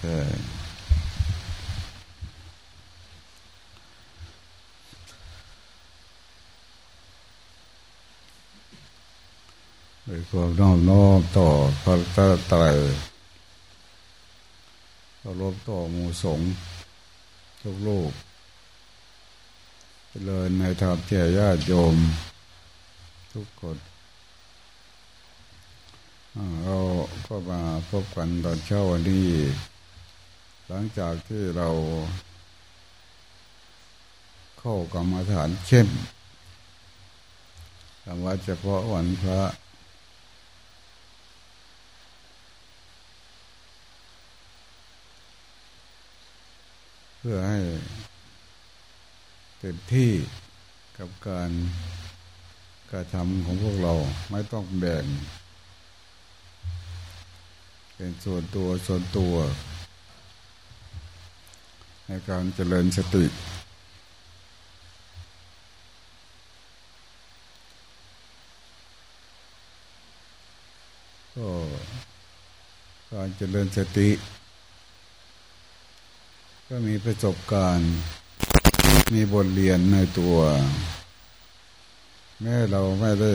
ใช่ด้วยความน้อมน้อมต่อพระตรตรเคารพต่อมูสงทุกโลกเจริญในธรรมเจ้าญาติโยม ทุกคน เราก็มาพบกันตอนเช้าวันนี้ หลังจากที่เรา เข้ากรรมฐานเข้มคำว่าเฉพาะวันพระเพื่อให้เต็มที่กับการกระทำของพวกเราไม่ต้องแบ่ง เป็นส่วนตัวส่วนตัว ในการเจริญสติ ก็การเจริญสติ ก็มีประสบการณ์ มีบทเรียนในตัว แม้เราไม่ได้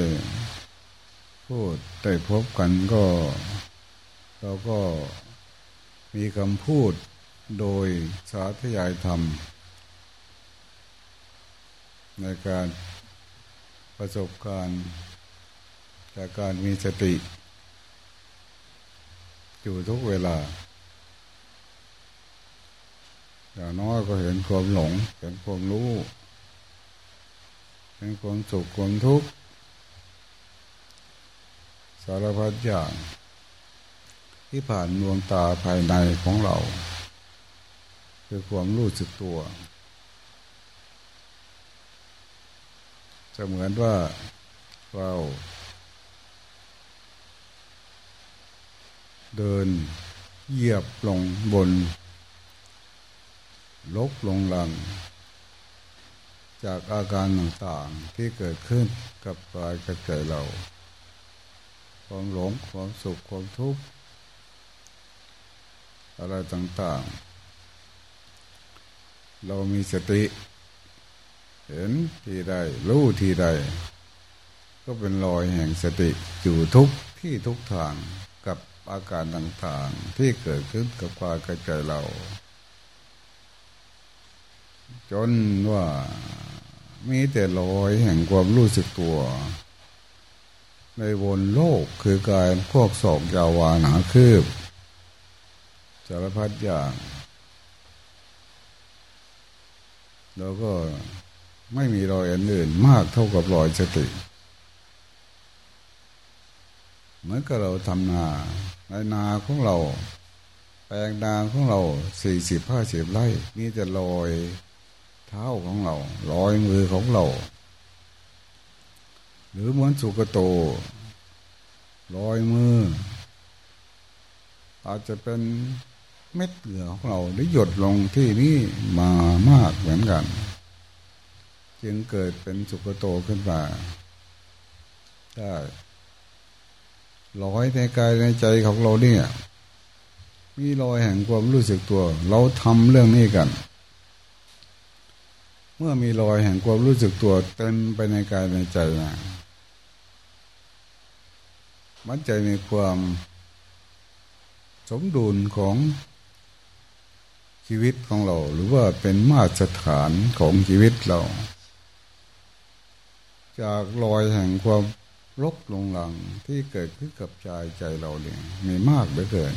พูดได้พบกันก็ เราก็มีคำพูดโดยสาธยายธรรม ในการประสบการณ์จากการมีสติ อยู่ทุกเวลา อย่างน้อยก็เห็นความหลง เห็นความรู้เห็นความสุขความทุกข์สารพัดอย่าง ที่ผ่านดวงตาภายในของเรา คือความรู้สึกตัวจะเหมือนว่าเราเดินเหยียบลงบนลกลงหลัง จากอาการต่างๆที่เกิดขึ้นกับกายกับใจเรา ความหลงความสุขความทุกข์ อะไรต่างๆ เรามีสติ เห็นที่ใดรู้ที่ใด ก็เป็นรอยแห่งสติอยู่ทุกที่ทุกทางกับอาการต่างๆ ที่เกิดขึ้นกับกายกับใจเรา จนว่ามีแต่ลอยแห่งความรู้สึกตัว ในวนโลกคือกายพวกสองยาวานาคืบ สารพัดอย่างแล้วก็ไม่มีรอยอันอื่นมากเท่ากับรอยสติ เหมือนกับเราทำนาในนาของเรา แปลงนาของเราสี่สิบห้าสิบไร่มีแต่ลอยเท้าของเราลอยมือของเรา หรือเหมือนสุกโตลอยมือ อาจจะเป็น เม็ดเหงื่อของเราหรือหยดลงที่นี่มามากเหมือนกัน จึงเกิดเป็นสุกโตขึ้นมาได้ลอยในกายในใจของเราเนี่ย มีรอยแห่งความรู้สึกตัว เราทำเรื่องนี้กัน เมื่อมีรอยแห่งความรู้สึกตัวเต็มไปในกายในใจนะมันใจมีความสมดุลของ ชีวิตของเรา หรือว่าเป็นมาตรฐานของชีวิตเรา จากรอยแห่งความลบลงหลังที่เกิดขึ้นกับใจใจเราเนี่ยมีมากเหลือเกิน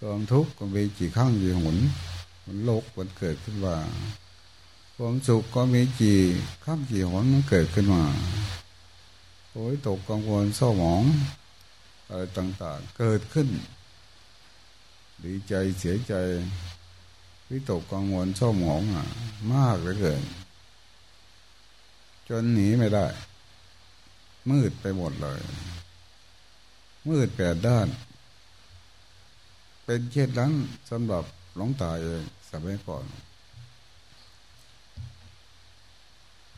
ความทุกข์ก็มีกี่ครั้งกี่หนมันโลกมันเกิดขึ้นว่าความสุขก็มีจีข้ามจีหนมันเกิดขึ้นมาโอ้ยตกกังวลเศร้าหมองอะไรต่างๆ เกิดขึ้น ดีใจเสียใจวิตกกังวลเศร้าหมองอะ มากเหลือเกิน จนหนีไม่ได้ มืดไปหมดเลย มืดแปดด้าน เป็นเช่นนั้นสำหรับหลงตาเองสมัยก่อน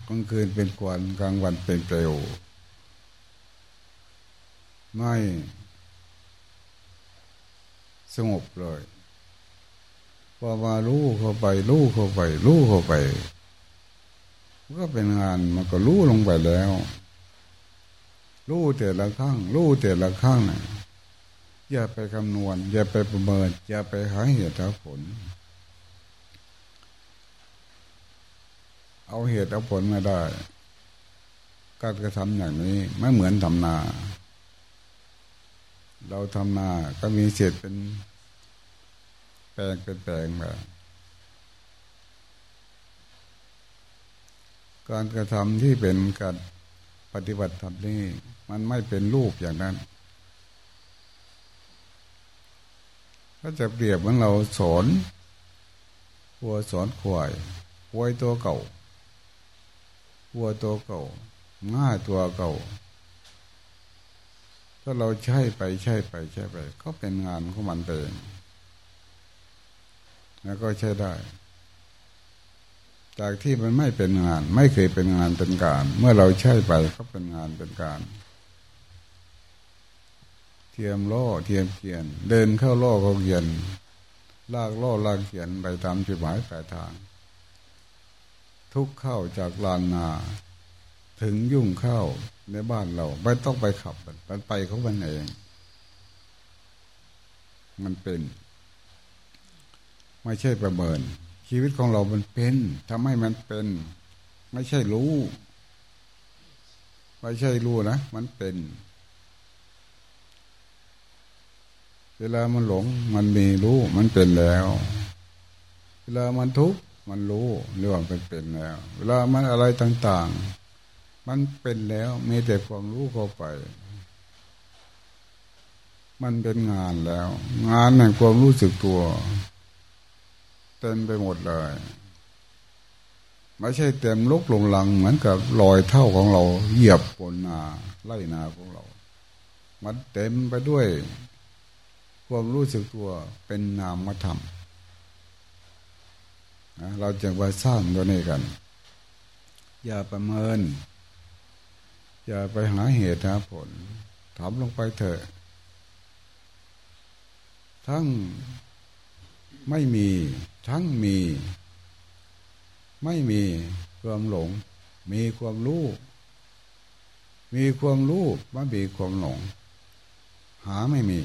กลางคืนเป็นควันกลางวันเป็นเปลวไม่ สงบเลยพอมารู้เข้าไปรู้เข้าไปรู้เข้าไปก็เป็นงานมันก็รู้ลงไปแล้วรู้แต่ละครั้งรู้แต่ละครั้งนะอย่าไปคำนวณ อย่าไปประเมิน อย่าไปหาเหตุหาผล เอาเหตุเอาผลมาได้ การกระทำอย่างนี้ไม่เหมือนทำนา เราทำนาก็มีเศษเป็นแปลงเป็นแปลงแบบการกระทำที่เป็นการปฏิบัติธรรมนี่มันไม่เป็นรูปอย่างนั้น ก็จะเปรียบเหมือนเราสอนวัวสอนควายควายตัวเก่าวัวตัวเก่าง่าตัวเก่า ถ้าเราใช้ไปใช้ไปใช้ไป ก็เป็นงานของมันเองแล้วก็ใช้ได้ จากที่มันไม่เป็นงาน ไม่เคยเป็นงานเป็นการ เมื่อเราใช้ไปก็เป็นงานเป็นการ เทียมล่อเทียมเขียน เดินเข้าล่อเขาเขียน ลากล่อลากเขียนไปตามจุดหมายปลายทาง ทุกเข้าจากลานนา ถึงยุ่งเข้าในบ้านเราไม่ต้องไปขับมันไปเขามันเองมันเป็น ไม่ใช่ประเมิน ชีวิตของเรามันเป็นทำให้มันเป็น ไม่ใช่รู้ ไม่ใช่รู้นะมันเป็น เวลามันหลง มันมีรู้มันเป็นแล้ว เวลามันทุกข์มันรู้เรื่องเป็นเป็นแล้ว เวลามันอะไรต่าง ๆ มันเป็นแล้วมีแต่ความรู้เข้าไป มันเป็นงานแล้ว งานแห่งความรู้สึกตัว เต็มไปหมดเลยไม่ใช่เต็มลุกลงหลังเหมือนกับรอยเท่าของเรา เหยียบบนนาไล่นาของเรา มันเต็มไปด้วย ความรู้สึกตัวเป็นนามธรรมเราจะมาสร้างตัวนี้กัน อย่าประเมิน อย่าไปหาเหตุหาผลถามลงไปเถอะ ทั้งไม่มี ทั้งมี ไม่มีความหลง มีความรู้ มีความรู้ไม่มีความหลง หาไม่มี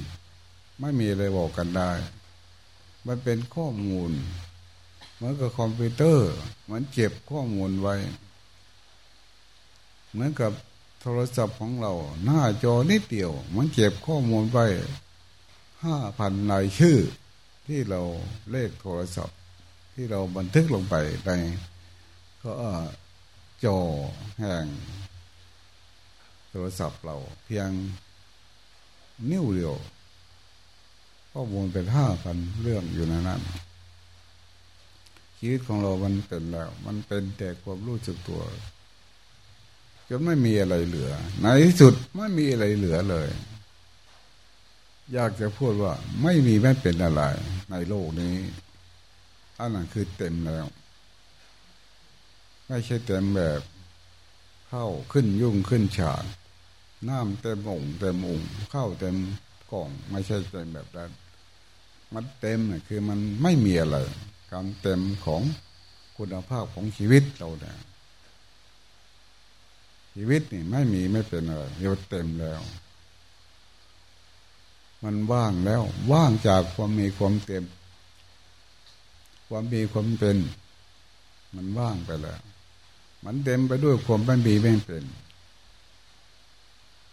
ไม่มีเลยบอกกันได้ มันเป็นข้อมูลเหมือนกับคอมพิวเตอร์ มันเก็บข้อมูลไว้ เหมือนกับ โทรศัพท์ของเรา หน้าจอนิดเดียว มันเก็บข้อมูลไว้ห้าพันรายชื่อ ที่เราเลขโทรศัพท์ ที่เราบันทึกลงไปในก็จอแห่งโทรศัพท์เราเพียงนิ้วเดียวข้อมูลเป็นห้าพันเรื่องอยู่ในนั้นชีวิตของเรามันเป็นแล้ว มันเป็นแต่ความรู้สึกตัว จนไม่มีอะไรเหลือ ในที่สุดไม่มีอะไรเหลือเลย อยากจะพูดว่าไม่มีไม่เป็นอะไร ในโลกนี้อันนั้นคือเต็มแล้ว ไม่ใช่เต็มแบบ เข้าขึ้นยุ่งขึ้นฉากน้ำเต็มองเต็มองเข้าเต็มกล่อง ไม่ใช่เต็มแบบนั้นมันเต็มคือมันไม่มีอะไรการเต็มของคุณภาพของชีวิตเราเนี่ย ชีวิตนี่ไม่มีไม่เป็นอะไรเรียกเต็มแล้ว มันว่างแล้ว ว่างจากความมีความเต็ม ความมีความเป็น มันว่างไปแล้ว มันเต็มไปด้วยความไม่มีไม่เป็น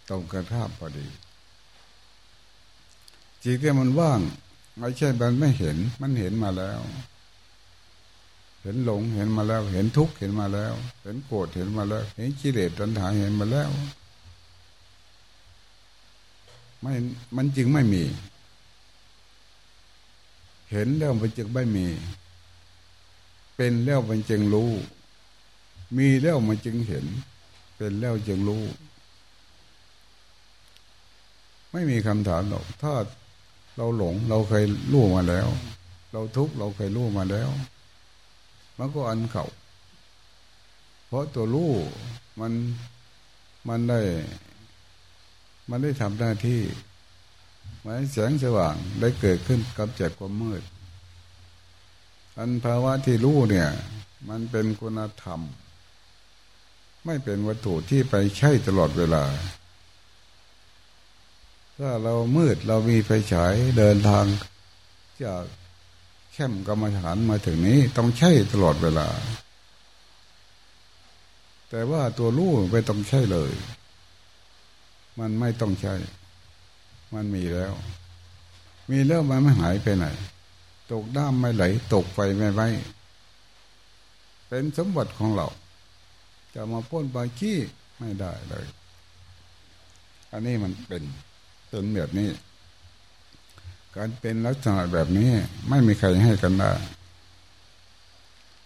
ตรงกระทาบพอดีจิตที่มันว่างไม่ใช่มันไม่เห็น มันเห็นมาแล้ว เห็นหลงเห็นมาแล้ว เห็นทุกข์เห็นมาแล้ว เห็นโกรธเห็นมาแล้ว เห็นกิเลสตัณหาเห็นมาแล้ว ไม่มันจึงไม่มี เห็นแล้วมันจึงไม่มี เป็นแล้วมันจึงรู้ มีแล้วมันจึงเห็น เป็นแล้วจึงรู้ ไม่มีคำถามหรอกถ้าเราหลงเราเคยรู้มาแล้ว เราทุกข์เราเคยรู้มาแล้ว มันก็อันเขาเพราะตัวรู้มันมันได้ มันได้ทำหน้าที่มเหมือนแสงสว่างได้เกิดขึ้นกับจัดความมืด อันภาวะที่รู้เนี่ย มันเป็นคุณธรรม ไม่เป็นวัตถุที่ไปใช้ตลอดเวลา ถ้าเรามืดเรามีไฟฉายเดินทางจาก แคมกรรมฐานมาถึงนี้ต้องใช้ตลอดเวลา แต่ว่าตัวรู้ไม่ต้องใช้เลย มันไม่ต้องใช้มันมีแล้ว มีแล้วมันไม่หายไปไหน ตกด้ามไม่ไหล ตกไฟไม่ไหมเป็นสมบัติของเรา จะมาพ้นบาขี้ไม่ได้เลย อันนี้มันเป็นเป็นแบบนี้ การเป็นลักษณะแบบนี้ไม่มีใครให้กันได้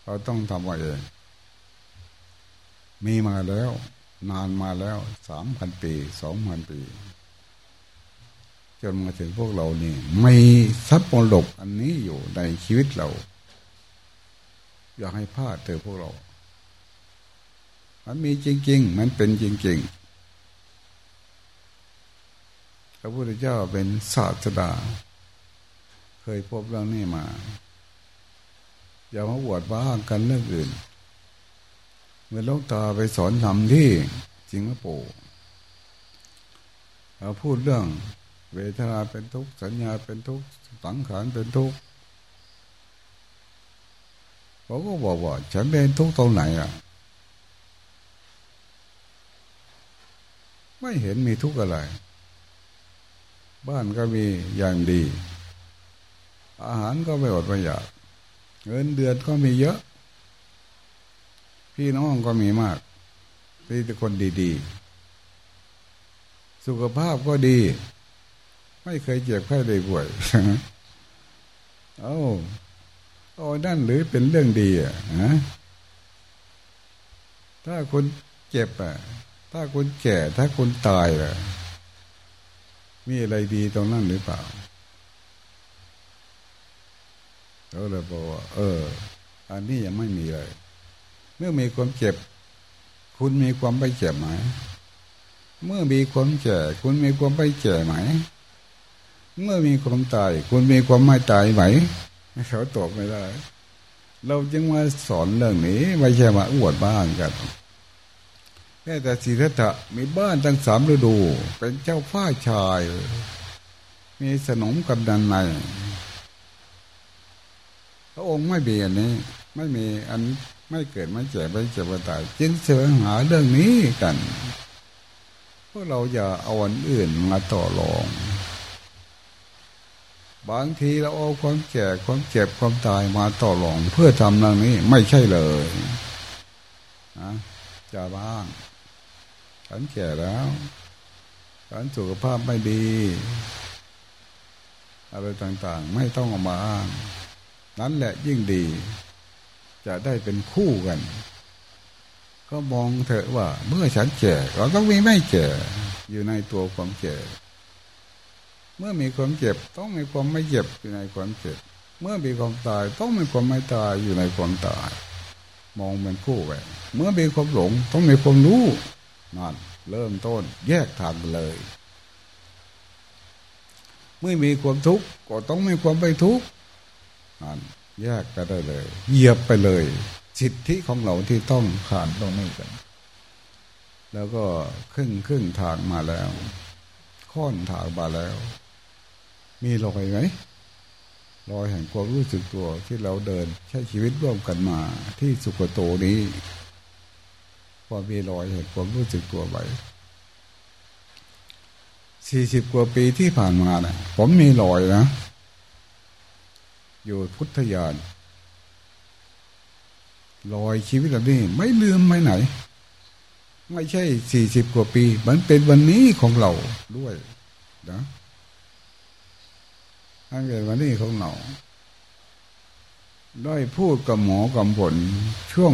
เราต้องทำเองมีมาแล้ว นานมาแล้วสามพันปีสองพันปี จนมาถึงพวกเรานี่ไม่ทรัพย์มรดกอันนี้อยู่ในชีวิตเรา อยากให้พลาดเจอพวกเรา มันมีจริง ๆ มันเป็นจริง ๆ พระพุทธเจ้าเป็นศาสดา เคยพบเรื่องนี้มา อย่ามาบวดบ้างกันเรื่องอื่น เมื่อลูกตาไปสอนทำที่สิงคโปร์เราพูดเรื่องเวทนาเป็นทุกข์สัญญาเป็นทุกข์สังขารเป็นทุกข์เขาก็บอกว่าฉันเป็นทุกข์ตรงไหนอะ ไม่เห็นมีทุกข์อะไร บ้านก็มีอย่างดี อาหารก็ไม่อดไม่อยากเงินเดือนก็มีเยอะ พี่น้องก็มีมากมีแต่คนดีๆ สุขภาพก็ดี ไม่เคยเจ็บไข้ได้ป่วยเอาเอานั่นหรือเป็นเรื่องดีอะฮะถ้าคุณเจ็บอะ ถ้าคุณแก่ ถ้าคุณตายอะ มีอะไรดีตรงนั้นหรือเปล่า เราเลยบอกว่า เออ อันนี้ยังไม่มีเลย เมื่อมีความเจ็บ คุณมีความไปเจ็บไหม เมื่อมีความแก่คุณมีความไปแก่ไหม เมื่อมีความตาย คุณมีความไม่ตายไหมเขาตอบไม่ได้ เราจึงมาสอนเรื่องนี้ไม่ใช่มาอวดบ้านกันแค่แต่สิทธัตะมีบ้านตั้งสามฤดู เป็นเจ้าฟ้าชาย มีสนมกับดันใน ระองค์ไม่เบียนนี้ ไม่มีอันไม่เกิดไม่เจ็บไม่เจ็บไม่ตายจึงเสวงหาเรื่องนี้กันพวกเราอย่าเอาอันอื่นมาต่อรอง บางทีเราเอาความแก่ความเจ็บความตายมาต่อรอง เพื่อทำเรื่องนี้ไม่ใช่เลยนะจะบ้างฉันแก่แล้วฉันสุขภาพไม่ดี อะไรต่างๆ ไม่ต้องออกมาอ้าง นั้นแหละยิ่งดี จะได้เป็นคู่กัน ก็มองเถอะว่า เมื่อฉันแก่เราต้องมีไม่แก่อยู่ในตัวความแก่เมื่อมีความเจ็บต้องมีความไม่เจ็บอยู่ในความเจ็บ เมื่อมีความตายต้องมีความไม่ตายอยู่ในความตาย มองเป็นคู่ไปเมื่อมีความหลงต้องมีความรู้นั่นเริ่มต้นแยกทางเลย เมื่อมีความทุกข์ก็ต้องมีความไม่ทุกข์ นั่นแยกกันได้เลย เหยียบไปเลยสิทธิของเราที่ต้องผ่านตรงนี้กัน แล้วก็ขึ้นขึ้นทางมาแล้ว ค่อนทางมาแล้ว มีรอยไหมรอยแห่งความรู้สึกตัวที่เราเดินใช้ชีวิตร่วมกันมาที่สุขโตนี้พอมีรอยแห่งความรู้สึกตัวไว้สี่สิบกว่าปีที่ผ่านมานะผมมีรอยนะ อยู่พุทธญาณรอยชีวิตแบบนี้ไม่ลืมไม่ไหน ไม่ใช่สี่สิบกว่าปี มันเป็นวันนี้ของเราด้วยนะอันเกิดวันนี้ของเราได้พูดกับหมอกับผลช่วง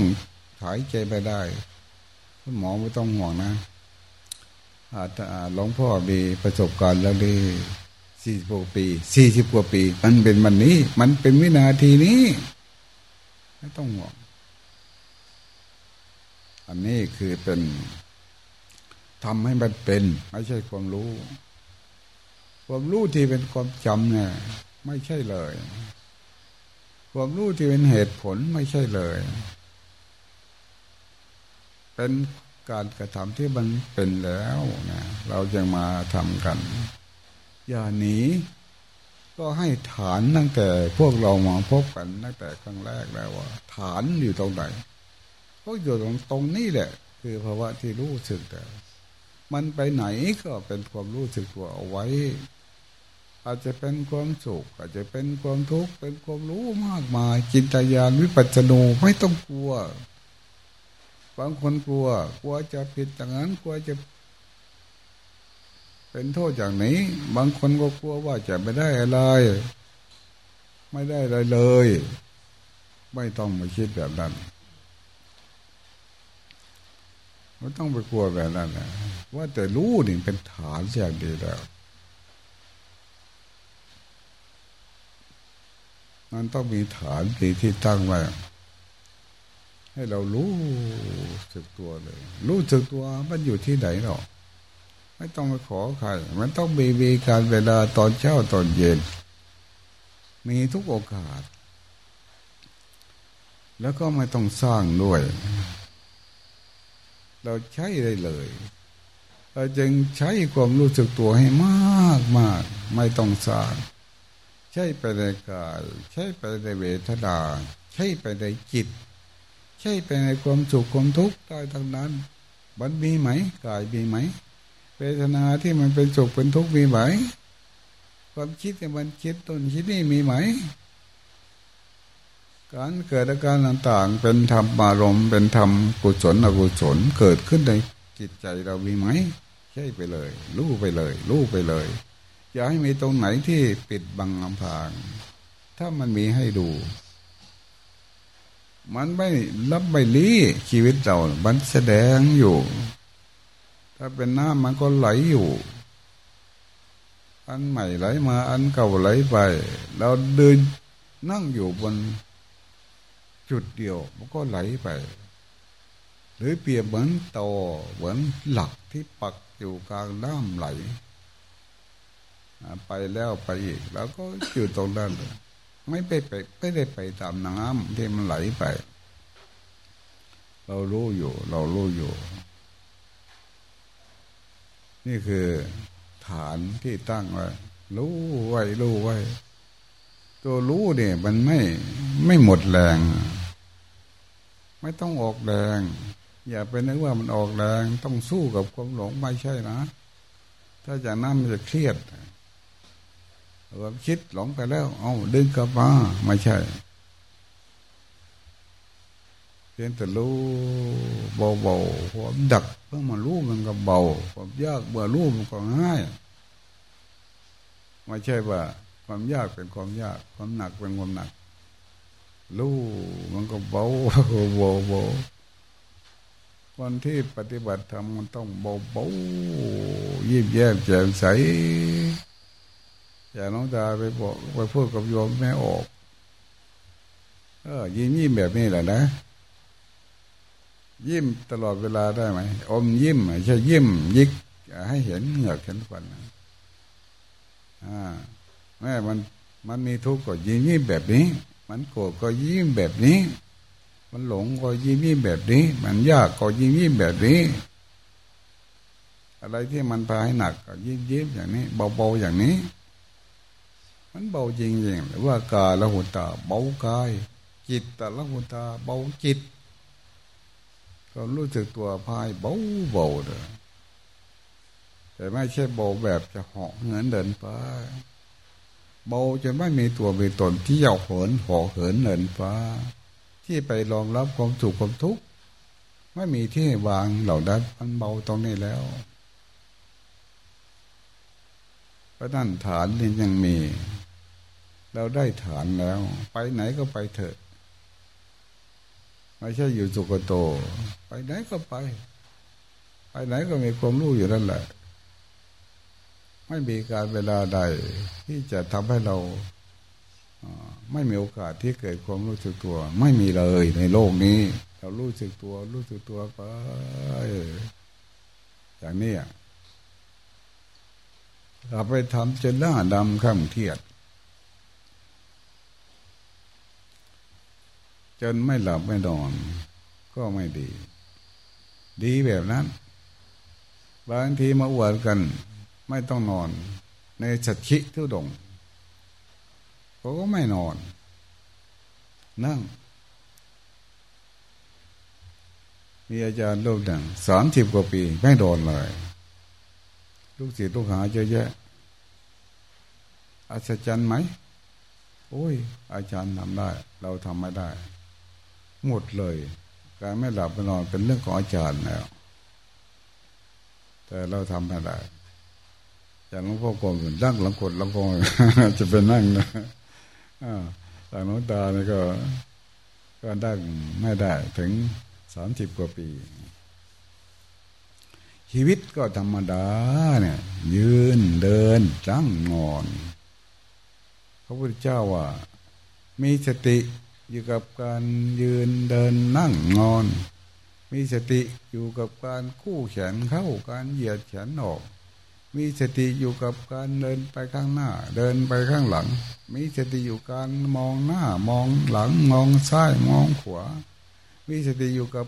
หายใจไปได้คุณหมอไม่ต้องห่วงนะอาจจะหลวงพ่อมีประสบการณ์แล้วดี สี่สิบกว่าปีสี่สิบกว่าปี มันเป็นวันนี้ มันเป็นวินาทีนี้ ไม่ต้องห่วงอันนี้คือเป็นทำให้มันเป็น ไม่ใช่ความรู้ ความรู้ที่เป็นความจำเนี่ยไม่ใช่เลย ความรู้ที่เป็นเหตุผลไม่ใช่เลย เป็นการกระทำที่มันเป็นแล้วนะเราจะมาทำกัน อย่าหนีก็ให้ฐานตั้งแต่พวกเรามาพบกันตั้งแต่ครั้งแรกแล้วว่า ฐานอยู่ตรงไหนก็อยู่ตรงตรงนี้แหละ คือภาวะที่รู้สึกแต่มันไปไหนก็เป็นความรู้สึกตัวเอาไว้ อาจจะเป็นความสุขอาจจะเป็นความทุกข์เป็นความรู้มากมายจินตญาณวิปัสสนูไม่ต้องกลัวบางคนกลัว กลัวจะผิดอย่างนั้นกลัวจะ เป็นโทษอย่างนี้ บางคนก็กลัวว่าจะไม่ได้อะไร ไม่ได้อะไรเลย ไม่ต้องมาคิดแบบนั้นไม่ต้องไปกลัวแบบนั้นนะว่าแต่รู้นี่เป็นฐานอย่างดีแล้วมันต้องมีฐานดีที่ตั้งไว้ให้เรารู้สึกตัวเลย รู้สึกตัวมันอยู่ที่ไหนหรอก ไม่ต้องไปขอใคร มันต้องมีมีการเวลาตอนเช้าตอนเย็น มีทุกโอกาส แล้วก็ไม่ต้องสร้างด้วย เราใช้ได้เลย เราจึงใช้ความรู้สึกตัวให้มากมาก ไม่ต้องสร้าง ใช้ไปในกายใช้ไปในเวทนาใช้ไปในจิต ใช้ไปในความสุขความทุกข์ได้ทั้งนั้น มันมีไหมกายมีไหม เวทนาที่มันเป็นสุขเป็นทุกข์มีไหม ความคิดที่มันคิดต้นคิดนี่มีไหม การเกิดอาการต่างๆ เป็นธรรมารมเป็นธรรมกุศลอกุศลเกิดขึ้นในจิตใจเรามีไหม ใช่ไปเลย รู้ไปเลย รู้ไปเลย อย่าให้มีตรงไหนที่ปิดบังอำพราง ถ้ามันมีให้ดู มันไม่รับไม่ลี้ชีวิตเรา มันแสดงอยู่ ถ้าเป็นน้ำมันก็ไหลอยู่ อันใหม่ไหลมาอันเก่าไหลไป เราเดินนั่งอยู่บนจุดเดียวมันก็ไหลไป หรือเปรียบเหมือนโตเหมือนหลักที่ปักอยู่กลางน้ำไหล ไปแล้วไปอีก แล้วก็อยู่ตรงนั้นไม่ไปไปไม่ได้ไปตามน้ำที่มันไหลไป เรารู้อยู่ เรารู้อยู่ นี่คือฐานที่ตั้งไว้รู้ไว้รู้ไว้ ตัวรู้เนี่ยมันไม่ไม่หมดแรง ไม่ต้องออกแรง อย่าไปนึกว่ามันออกแรงต้องสู้กับความหลงไม่ใช่นะ ถ้าจากนั้นมันจะเครียดความคิดหลงไปแล้ว เอาดึงกลับมาไม่ใช่ เพียงแต่รู้เบาๆความดักเพื่อมารู้มันก็เบาความยากเมื่อรู้มันก็ง่ายไม่ใช่ว่า ความยากเป็นความยาก ความหนักเป็นความหนัก รู้มันก็เบาเบาเบาวันที่ปฏิบัติธรรมมันต้องเบาเบายิ้มแย้มแจ่มใสอย่าน้องตาไปบอกไปพูดกับโยมแม่ออก เออยิ้มยิ้มแบบนี้แหละนะ ยิ้มตลอดเวลาได้ไหม อมยิ้มใช่ยิ้ม ยิกให้เห็นเหงือกเห็นฟันอ่าแม่มันมันมีทุกข์ก็ยิ้มยิ้มแบบนี้ มันโกรธก็ยิ้มแบบนี้ มันหลงก็ยิ้มยิ้มแบบนี้ มันยากก็ยิ้มยิ้มแบบนี้ อะไรที่มันพาให้หนักก็ยิ้มยิ้มอย่างนี้ เบาๆอย่างนี้ มันเบาจริงๆหรือว่ากายละหุตาเบากาย จิตต่ละหุตาเบาจิต ก็รู้สึกตัวพายเบาเบาเลยแต่ไม่ใช่เบาแบบจะเหาะเหินเดินฟ้าเบาจนไม่มีตัวมีตนที่เหาเหินหาะเหินเดินฟ้า ที่ไปรองรับความสุขความทุกข์ไม่มีที่วางเหล่านั้นมันเบาตรงนี้แล้วพระนั่นฐานนี่ยังมี เราได้ฐานแล้ว ไปไหนก็ไปเถอะ ไม่ใช่อยู่สุกโต ไปไหนก็ไป ไปไหนก็มีความรู้อยู่นั่นแหละ ไม่มีการเวลาใด ที่จะทำให้เราไม่มีโอกาสที่เกิดความรู้สึกตัว ไม่มีเลยในโลกนี้ เรารู้สึกตัว รู้สึกตัวไปอย่างนี้เอาไปทำจนหน้าดำข้ามเทียด จนไม่หลับไม่นอน ก็ไม่ดี ดีแบบนั้น บางทีมาอวดกัน ไม่ต้องนอน ในสัตชิทุดงเขาก็ไม่นอน นั่ง มีอาจารย์รูปหนึ่งสามสิบกว่าปีไม่โดนเลย ลูกศิษย์ลูกหาเยอะแยะอัศจรรย์ไหมโอ้ย อาจารย์ทำได้ เราทำไม่ได้ หมดเลย การไม่หลับไม่นอนเป็นเรื่องของอาจารย์แล้ว แต่เราทำไม่ได้อย่างหลวงพ่อกรมนั่งหลังกดหลังกงจะเป็นนั่งนะแต่น้องตาเนี่ยก็ ก็ได้ไม่ได้ถึงสามสิบกว่าปี ชีวิตก็ธรรมดาเนี่ย ยืนเดินจังนอนพระพุทธเจ้าว่า มีสติ อยู่กับการยืนเดินนั่งนอน มีสติอยู่กับการคู่แขนเข้าการเหยียดแขนออก มีสติอยู่กับการเดินไปข้างหน้า เดินไปข้างหลัง มีสติอยู่การมองหน้ามองหลังมองซ้ายมองขวา มีสติอยู่กับ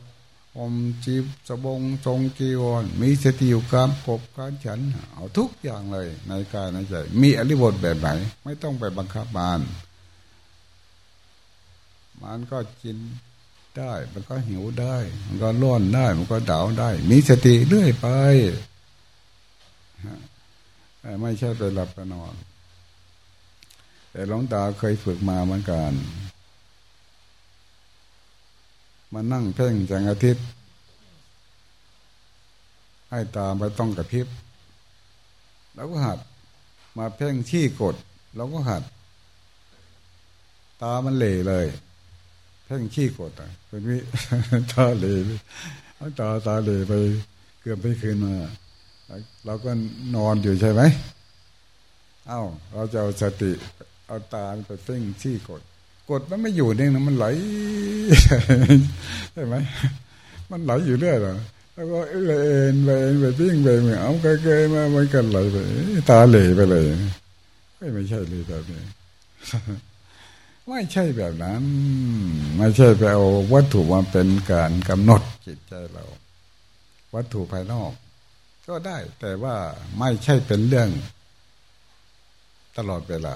อมจีบสบงทรงจีวร มีสติอยู่การกบการฉัน เอาทุกอย่างเลยในกายในใจ มีอริบทแบบไหน ไม่ต้องไปบังคับมาน มันก็กินได้ มันก็หิวได้ มันก็ร้อนได้ มันก็ดาวได้ มีสติเรื่อยไปไม่ใช่ไปหลับไปนอน แต่หลวงตาเคยฝึกมาเหมือนกันมานั่งเพ่งแสงอาทิตย์ ให้ตาไปต้องกระพริบ แล้วก็หัด มาเพ่งชี้กดเราก็หัด ตามันเหล่เลย เพ่งชี้กดอะเป็นวิตาเหล่ตาตาเหล่ไป เกือบไปคืนมา เราก็นอนอยู่ใช่ไหมเอา้า เราจะเอาสติ เอาตาไปเพ่งชี้กด กดมันไม่อยู่เนี่ยนะมันไหลใช่ไหมมันไหลอยู่เรื่อยเลยแล้วก็เอ็นไปเอ็นไปทิ้งไปเหมือนเอาเกยมามันกันไหลไปตาเหล่ไปเลยไม่ใช่เลยแบบนี้ ไม่ใช่แบบนั้น ไม่ใช่ไปเอาวัตถุมาเป็นการกำหนดจิตใจเรา วัตถุภายนอก ก็ได้ แต่ว่าไม่ใช่เป็นเรื่อง ตลอดเวลา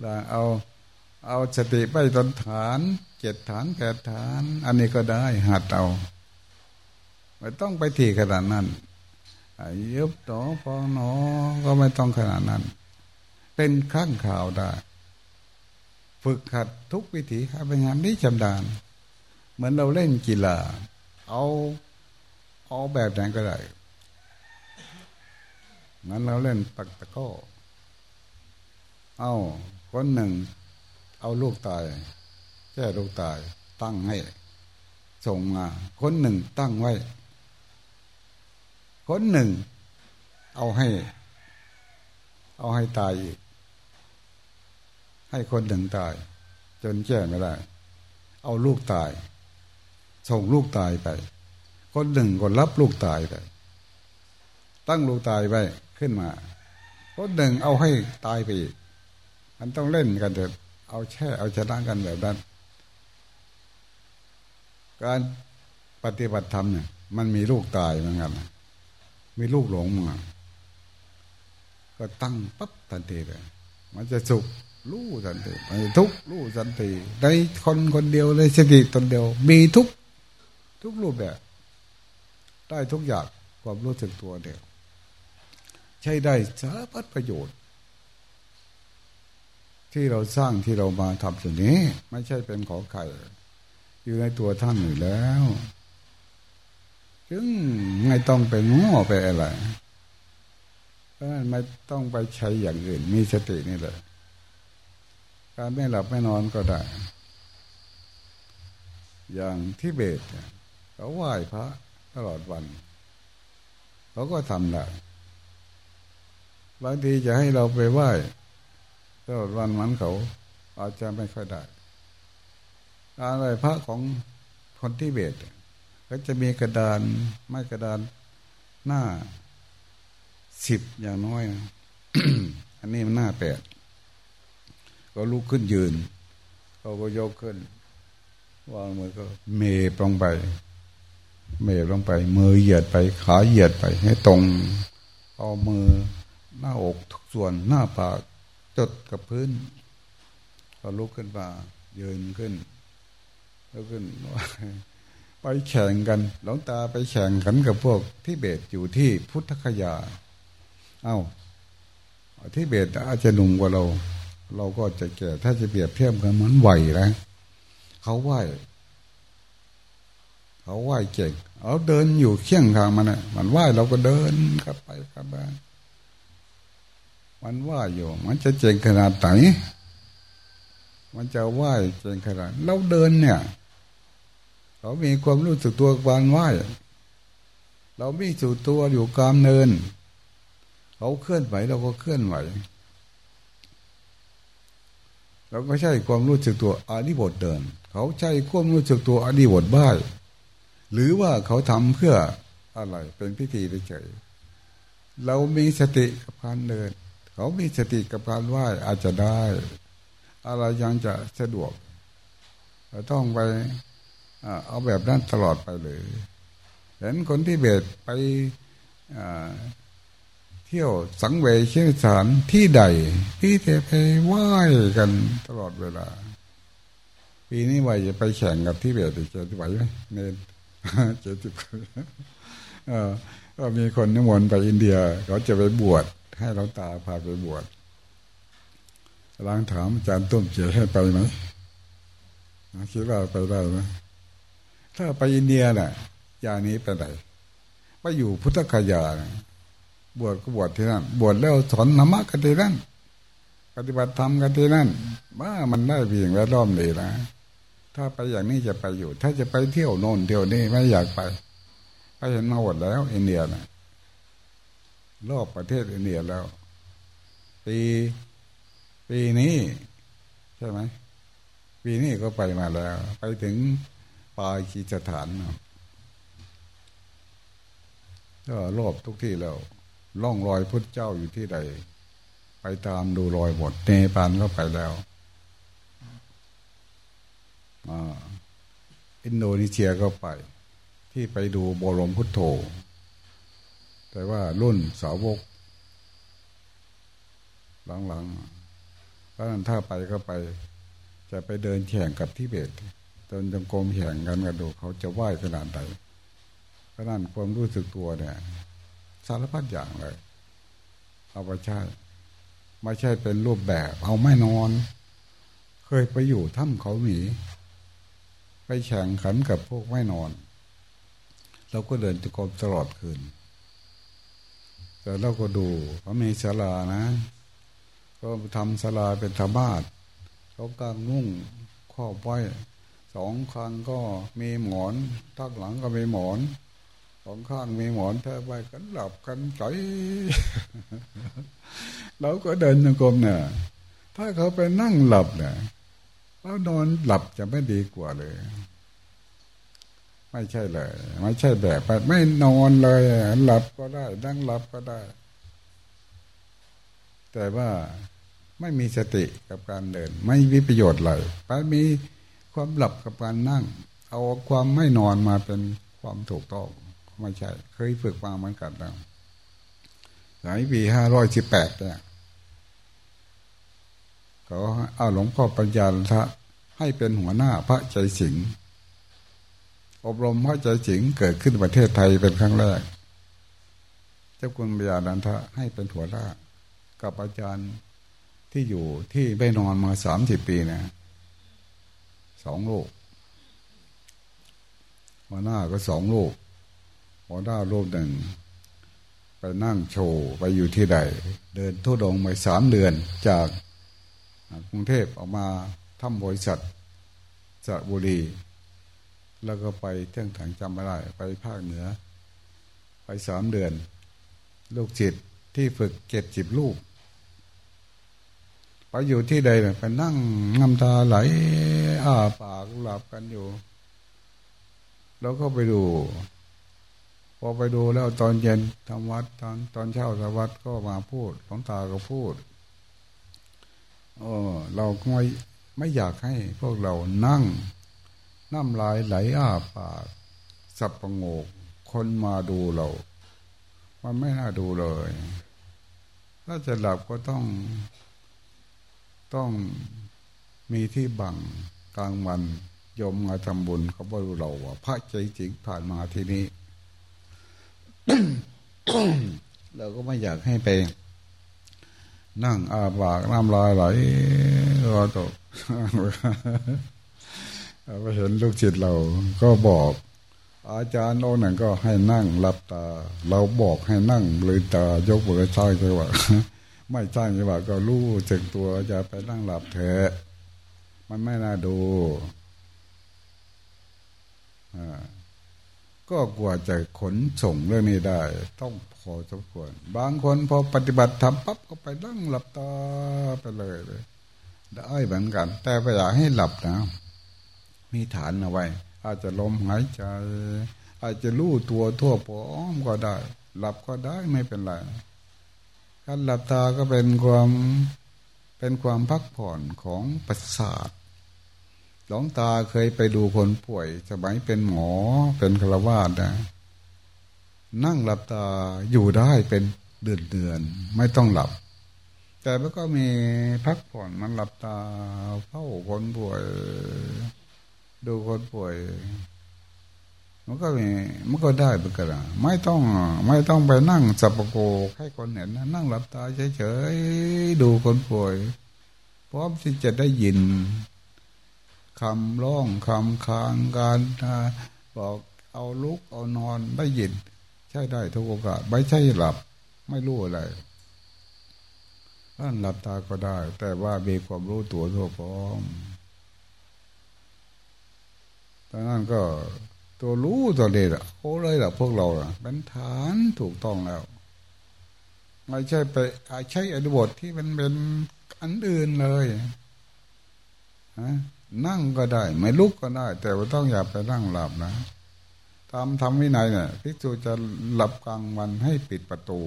เราเอาเอาสติไปตนฐานเจ็ดฐานแปดฐาน อันนี้ก็ได้หัดเอาไม่ต้องไปที่ขนาดนั้นยุบหนอพองหนอก็ไม่ต้องขนาดนั้น เป็นข้างข่าวได้ ฝึกหัดทุกวิถีพยายามนี้จำดาน เหมือนเราเล่นกีฬา เอาเอาแบบไหนก็ได้งั้นเราเล่นตักตะก้อเอาคนหนึ่ง เอาลูกตายแค่ลูกตาย ตั้งให้ส่งมา คนหนึ่งตั้งไว้ คนหนึ่ง เอาให้ เอาให้ตายอีก ให้คนหนึ่งตาย จนแก้ไม่ได้ เอาลูกตาย ส่งลูกตายไป คนหนึ่งก็รับลูกตายไปตั้งลูกตายไปขึ้นมา คนหนึ่งเอาให้ตายไปอีกมันต้องเล่นกันเถอะเอาแช่เอาชนะกันแบบนั้น การปฏิบัติธรรมเนี่ยมันมีลูกตายเหมือนกันมีลูกหลงมาก็ตั้งปั๊บทันทีเลย มันจะสุข รู้ทันทีมันทุกรู้ทันทีในคนคนเดียวในสติตนเดียว มีทุกทุกรูปแบบได้ทุกอย่างความรู้สึกตัวเดียวใช้ได้สารพัดประโยชน์ ที่เราสร้างที่เรามาทำสิ่งนี้ ไม่ใช่เป็นของใครอยู่ในตัวท่านอยู่แล้วจึงไม่ต้องไปง้อไปอะไรไม่ต้องไปใช้อย่างอื่นมีสตินี่เลย การไม่หลับไม่นอนก็ได้ อย่างที่เบตเขาไหว้พระตลอดวันเขาก็ทำได้บางทีจะให้เราไปไหว้ตลอดวันมันเขา อาจจะไม่ค่อยได้อะไรพระของคนที่เบตก็จะมีกระดานไม่กระดานหน้าสิบอย่างน้อย อันนี้มันหน้าแปด ก็ลุกขึ้นยืน เขาก็ยกขึ้น วางมือก็เมยลงไป เมยลงไป มือเหยียดไป ขาเหยียดไปให้ตรง เอามือหน้าอกทุกส่วนหน้าปากจดกับพื้นก็ลุกขึ้นมายืนขึ้นลุกขึ้น ไปแข่งกันหลวงตาไปแข่งกันกับพวกที่เบตอยู่ที่พุทธคยา เอา้าที่เบตอาจจะหนุ่มกว่าเรา เราก็จะแก่ ถ้าจะเปรียบเทียบกันมันไหวนะเขาไหวเขาไหวเก่งเอาเดินอยู่เคียงทางมันนะมันไหวเราก็เดินครับไปครับมามันว่าอยู่ มันจะเจงขนาดไหน มันจะไหวเจงขนาด เราเดินเนี่ยเขามีความรู้สึกตัวกวางไหวเราม่สู่ตัวอยู่กลางเนิน เขาเคลื่อนไหวเราก็เคลื่อนไหว เราก็ใช่ความรู้สึกตัวอดีบทเดิน เขาใช่ความรู้สึกตัวอดีบทบ้าหรือว่าเขาทำเพื่ออะไรเป็นพิธีเฉยเรามีสติกับการเดิน เขามีสติกับการไหวอาจจะได้ อะไรยังจะสะดวกเราต้องไปเอาแบบนั้นตลอดไปเลยเห็นคนที่เบตไป ที่ยวสังเวยเชี่ยวสารที่ใด ที่เทไปไหว้กันตลอดเวลา ปีนี้ไหวจะไปแข่งกับที่เบตจะไหวไหมเนเจ็ดสิบก็มีคนนิมนต์ไปอินเดีย เขาจะไปบวชให้เราตาพาไปบวชล้างถามอาจารย์ต้มเจียให้ไปไหมคิดว่าไปได้ไหมถ้าไปอินเดียน่ะอย่างนี้ไปไหนไปอยู่พุทธคยานะ บวชก็บวชที่นั่น บวชแล้วสอนธรรมะกันที่นั่น ปฏิบัติธรรมกันที่นั่นว่ามันได้เพียงแวดล้อมดีนะถ้าไปอย่างนี้จะไปอยู่ ถ้าจะไปเที่ยวโน่นเที่ยวนี่ไม่อยากไปไปเห็นมาหมดแล้ว อินเดียนะรอบประเทศอินเดียแล้ว ปีปีนี้ใช่ไหมปีนี้ก็ไปมาแล้ว ไปถึงปาคีสถานก็รอบทุกที่แล้ว ล่องรอยพุทธเจ้าอยู่ที่ใด ไปตามดูรอยหมดเนปาลก็ไปแล้วอินโดนีเซียก็ไป ที่ไปดูบรมพุทโธ แต่ว่ารุ่นสาวก หลังๆเพราะนั้นถ้าไปก็ไป จะไปเดินแข่งกับที่เบตจนจงกรมแข่งกันกันดูเขาจะไหวขนาดไหนขนาดความรู้สึกตัวเนี่ย สารพัดอย่างเลย เอาไปใช่ไม่ใช่เป็นรูปแบบ เอาไม่นอน เคยไปอยู่ถ้ำเขาหมี ไปแข่งขันกับพวกไม่นอน เราก็เดินจงกรมตลอดคืน แต่เราก็ดูเขามีศาลานะ ก็ทำศาลาเป็นธรรมาทเขากางนุ่งครอบไว้สองข้างก็มีหมอนทักหลังก็มีหมอน สองข้างมีหมอนเธอไปกันหลับกันใจเราก็เดินงกรมเนี่ยถ้าเขาไปนั่งหลับเนี่ยเรานอนหลับจะไม่ดีกว่าเลย ไม่ใช่เลย ไม่ใช่แบบไม่นอนเลย หลับก็ได้ นั่งหลับก็ได้ แต่ว่าไม่มีสติกับการเดิน ไม่มีประโยชน์เลยไปมีความหลับกับการนั่ง เอาความไม่นอนมาเป็นความถูกต้อง ไม่ใช่ เคยฝึกมาเหมือนกันแล้วหลายปีห้าร้อยสิบแปดเนี่ยเขาเอาหลวงพ่อปัญญาทะให้เป็นหัวหน้าพระใจสิงอบรมพระใจสิงเกิดขึ้นประเทศไทยเป็นครั้งแรก เจ้าคุณปัญญาดันทะให้เป็นหัวหน้ากับอาจารย์ที่อยู่ที่ไม่นอนมาสามสิบปีนะสองโลกหัวหน้าก็สองโลก หัวหน้ารูปหนึ่ง ไปนั่งโชว์ไปอยู่ที่ใด เดินทุดงไปสามเดือนจากกรุงเทพออกมาทำบริษัทสระบุรี แล้วก็ไปเที่ยงถังจำไม่ได้ ไปภาคเหนือ ไปสามเดือน ลูกจิตที่ฝึกเก็บจิบลูกไปอยู่ที่ใดไปนั่งน้ำตาไหลอ้าปากหลับกันอยู่ แล้วก็ไปดู อไปดูแล้วตอนเย็นทำวัดตอนตอนเช้าทำวัดก็มาพูดหลวงตาก็พูดโอ้เราไม่ไม่อยากให้พวกเรานั่ง น้ำลายไหลอาปากสับประงก คนมาดูเรามันไม่น่าดูเลย ถ้าจะหลับก็ต้อง ต้องมีที่บังกลางวันยมมาทำบุญเขาบอกเราว่าพระใจจริงผ่านมาที่นี้ เราก็ไม่อยากให้ไป นั่งอาบากน้ำลายไหลรอตกเราเห็นลูกจิตเราก็บอก อาจารย์โน่นก็ให้นั่งหลับตา เราบอกให้นั่งเลยตายกมือใช่จังหวะไม่ใช่จังหวะก็รู้จึงตัวจะไปนั่งหลับเถอะมันไม่น่าดูอ่า ก็กว่าจะขนส่งเรื่องนี้ได้ ต้องพอสมควร บางคนพอปฏิบัติทำปั๊บก็ไปนั่งหลับตาไปเลยเลยได้เหมือนกัน แต่ไปอยาให้หลับนะ มีฐานเอาไว้ อาจจะลมหายใจ อาจจะรู้ตัวทั่วพร้อมก็ได้ หลับก็ได้ไม่เป็นไรการหลับตาก็เป็นความเป็นความพักผ่อนของประสาท หลวงตาเคยไปดูคนป่วยสมัยเป็นหมอเป็นฆราวาสนะนั่งหลับตาอยู่ได้เป็นเดือนเดือนไม่ต้องหลับ แต่มันก็มีพักผ่อนมันหลับตาเฝ้าคนป่วย ดูคนป่วย มันก็มีมันก็ได้เหมือนกันไม่ต้อง ไม่ต้องไปนั่งสับปะโกให้คนเห็นนะนั่งหลับตาเฉยๆดูคนป่วยพร้อมที่จะได้ยิน คำร้องคำคางการบอกเอาลุกเอานอนได้ยิน ใช่ได้ทุกโอกาสไม่ใช่หลับ ไม่รู้อะไรท่านหลับตาก็ได้ แต่ว่ามีความรู้ตัวทั่วพร้อมดังนั้นก็ตัวรู้ตัวเด็ดโอ้เลยล่ะพวกเราเป็นฐานถูกต้องแล้ว ไม่ใช่ไปใช้อนุบทที่มันเป็นอันอื่นเลยฮะ นั่งก็ได้ ไม่ลุกก็ได้ แต่ว่าต้องอย่าไปนั่งหลับนะตามทำวินัยเนี่ยพิจูจะหลับกลางวันให้ปิดประตู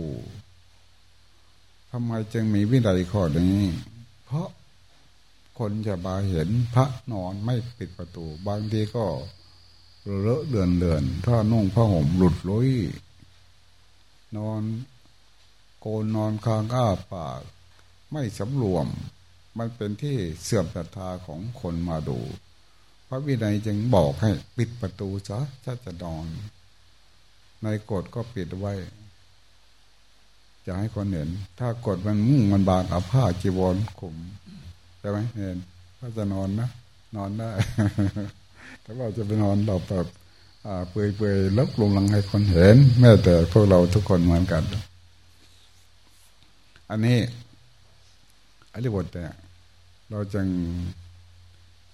ทำไมจึงมีวินัยข้อนี้ เพราะคนจะบาเห็นพระนอนไม่ปิดประตู บางทีก็เลอะเดือนเดือน ถ้านุ่งผ้าห่มหลุดลุยนอนโกนนอนคางอ้าปาก ไม่สำรวม มันเป็นที่เสื่อมศรัทธาของคนมาดู พระวินัยจึงบอกให้ปิดประตูซะถ้าจะนอน ในกฎก็ปิดไว้ จะให้คนเห็น ถ้ากฎมันมุ่งมันบางเอาผ้าจีวรขุมใช่ไหมเห็นถ้าจะนอนนะนอนได้แต่ว่าจะไปนอนหลับแบบเปื่อยเปื่อยลบลงลังให้คนเห็น แม้แต่พวกเราทุกคนเหมือนกัน อันนี้อริบทเนี่ย เราจึง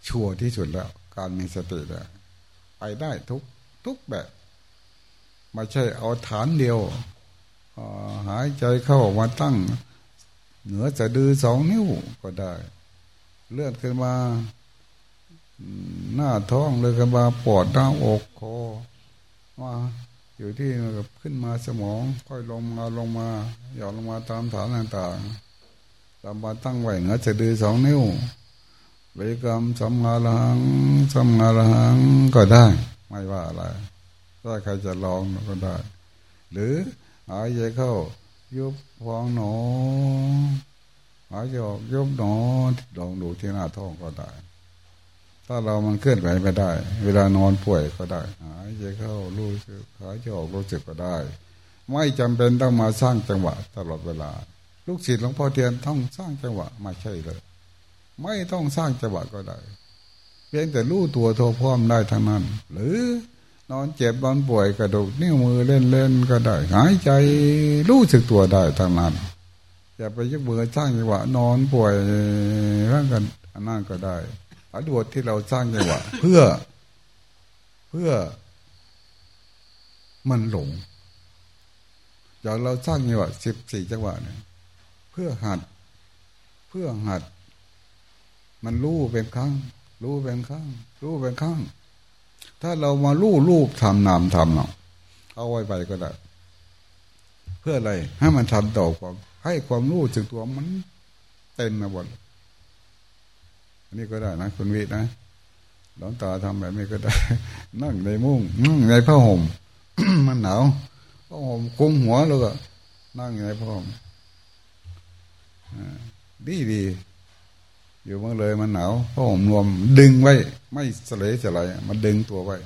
ชัวร์ที่สุดแล้ว การมีสติเนี่ยไปได้ทุกทุกแบบไม่ใช่เอาฐานเดียวหายใจเข้าออกมาตั้ง เหนือจะดือสองนิ้วก็ได้ เลื่อนขึ้นมา หน้าท้องเลยขึ้นมาปอดหน้าอกคอมาอยู่ที่ขึ้นมาสมอง ค่อยลงมาลงมาหย่อนลงมาตามฐานต่างๆ ตามมาตั้งไว้เงาจะดือสองนิ้วบริกรรมสัมมาลังสัมมาลังก็ได้ ไม่ว่าอะไรถ้าใครจะลองก็ได้ หรือหายใจเข้า ยุบฟองหนอหายใจออกยุบหนอลองดูที่หน้าท้องก็ได้ ถ้าเรามันเคลื่อนไหวไม่ได้ เวลานอนป่วยก็ได้ หายใจเข้ารู้สึกหายใจออกรู้สึกก็ได้ ไม่จำเป็นต้องมาสร้างจังหวะตลอดเวลา ลูกศิษย์หลวงพ่อเทียนต้องสร้างจังหวะไม่ใช่เลย ไม่ต้องสร้างจังหวะก็ได้ เพียงแต่รู้ตัวโทพร้อมได้ทั้งนั้น หรือนอนเจ็บนอนป่วยกระดูกนิ้วมือเล่นเล่นก็ได้ หายใจรู้สึกตัวได้ทั้งนั้นอย่าไปยกมือสร้างจังหวะนอนป่วยร่างกันอันนั้นก็ได้อดวดที่เราสร้างจังหวะเพื่อ เพื่อ มันหลงอย่างเราสร้างจังหวะสิบสี่จังหวะเนี่ย เพื่อหัด เพื่อหัด มันรู้เป็นครั้ง รู้เป็นครั้ง รู้เป็นครั้ง ถ้าเรามาลู่รูปทำนามทำเนาะเอาไว้ไปก็ได้ เพื่ออะไรให้มันทันต่อความให้ความรู้จึงตัวมันเต็มมาหมดอันนี้ก็ได้นะคุณวินะหลวงตาทำแบบนี้ก็ได้ นั่งในมุ้งนั่งในผ้าห่มมันหนาวผ้าห่มกุ้งหัวแล้วก็ นั่งในผ้าห่ม ดีดี อยู่เมื่อเลยมันหนาวผ้าห่มรวม ดึงไว้ ไม่สลายสลยมันดึงตัวไว้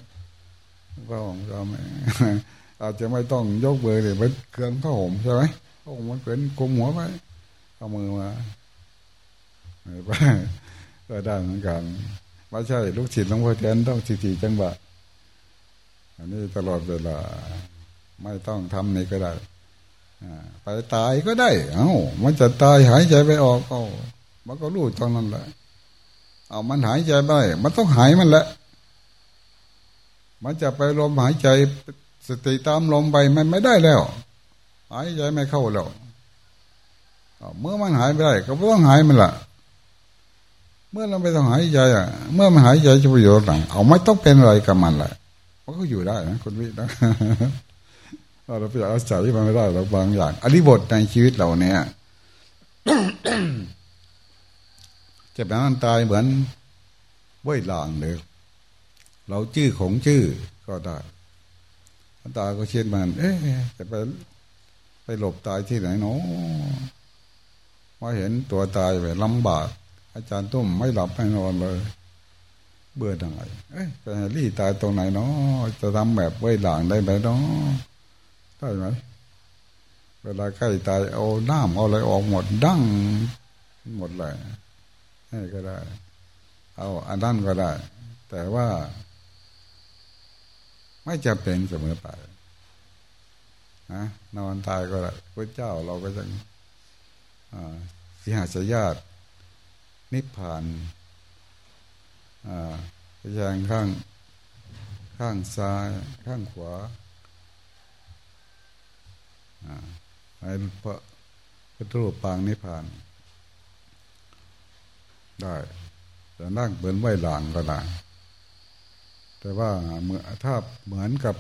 ผ้าห่มก็ไม่อาจจะไม่ต้องยกเบอร์เลยเป็นเครื่องผ้าห่มใช่ไหมผ้าห่มมันเป็นกุ้งหัวไว้เอามือมาไปก็ได้เหมือนกันไม่ใช่ ลูกศิษย์หลวงพ่อแทนต้องสิทีจังหวะอันนี้ตลอดเวลา ไม่ต้องทำนี่ก็ได้ ไปตายก็ได้ เอา้า มันจะตายหายใจไปออกเอามันก็รู้ตอนนั้นแหละ เอามันหายใจไปมันต้องหายมันแหละ มันจะไปลมหายใจสติตามลมไปมันไม่ได้แล้ว หายใจไม่เข้าแล้วเมื่อมันหายไปได้ ก็ต้องหายมันละเมื่อเราไม่ต้องหายใจอะ เมื่อมันหายใจจะประโยชน์หลังเอาไม่ต้องเป็นอะไรกับมันแหละมันก็อยู่ได้นะคุณวิทย์นะ เราไปอาศัยมันไม่ได้เราบางอย่างอันนี้บทในชีวิตเราเนี่ยจะเป็นอันตายเหมือนว้ยลางเลยเราชื่อของชื่อก็ได้อันตาก็เช่นมัน เอ๊ะจะไปไปหลบตายที่ไหนเนาะมาเห็นตัวตายไปลำบาก อาจารย์ตุ้มไม่หลับไม่นอนเลย เบื่อทังไงเอ้ยจะรีตายตรงไหนเนาะจะทำแบบไว้หลังได้ไหมเนาะ ได้ไหมเวลาใกล้ตายเอาน้ำเอาอะไรออกหมดดั้งหมดเลยให้ก็ได้ เอาอันนั้นก็ได้ แต่ว่า ไม่จะเป็นเสมอไปนะนอนตายก็ได้พระเจ้าเราก็จะสิหาสญาตินิพพานอ่าพยางข้างข้างซ้ายข้างขวา ไอ้พระพุทธรูปปางนิพพาน ได้แต่นั่งเหมือนไหวหลังก็ได้แต่ว่าเมื่อถ้าเหมือนกับ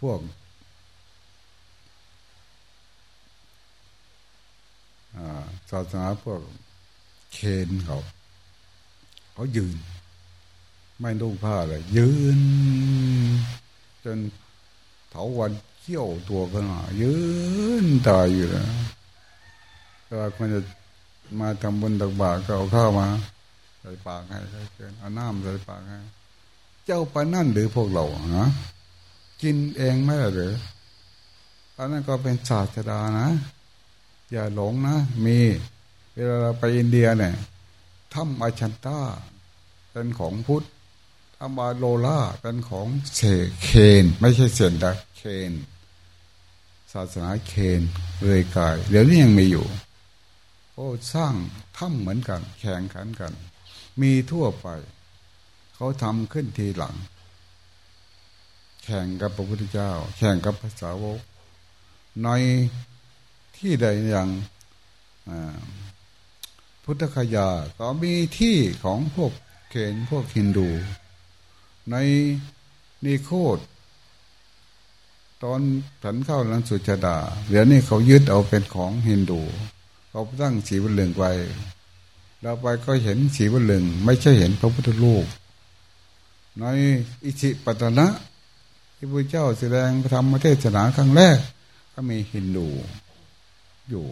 พวกศาสนาพวกเคนเขาเขายืน ไม่นุ่งผ้าเลย ยืน จนเถาวัน เขี้ยวตัวกันมายืนตายอยู่นะก็คนจะมาทำบุญตักบาตรก็เอาข้าวมาใส่ปากให้ใส่เกินเอาน้ำใส่ปากให้ เจ้าปานั่นหรือพวกเราฮะกินเองไม่หรืออันนั้นก็เป็นศาสดานะ อย่าหลงนะ มี เวลาเราไปอินเดียเนี่ยถ้ำอาชันตาเป็นของพุทธอามาโลล่าเป็นของเสเคน ไม่ใช่เซนดาเคน ศาสนาเคนเลยกาย เดี๋ยวนี้ยังมีอยู่โอ้สร้างถ้ำเหมือนกัน แข่งขันกัน มีทั่วไป เขาทำขึ้นทีหลัง แข่งกับพระพุทธเจ้า แข่งกับภาษาวกในที่ใดอย่างพุทธคยา ก็มีที่ของพวกเคนพวกฮินดู ในนิโคด ตอนผันเข้าลังสุจดาเดี๋ยวนี้เขายึดเอาเป็นของฮินดู เขาตั้งสีบนเหลืองไว้เราไปก็เห็นสีบนเหลืองไม่ใช่เห็นพระพุทธรูปในอิชิปตนะที่พระเจ้าแสดงพระธรรมเทศนาครั้งแรก ก็มีฮินดูอยู่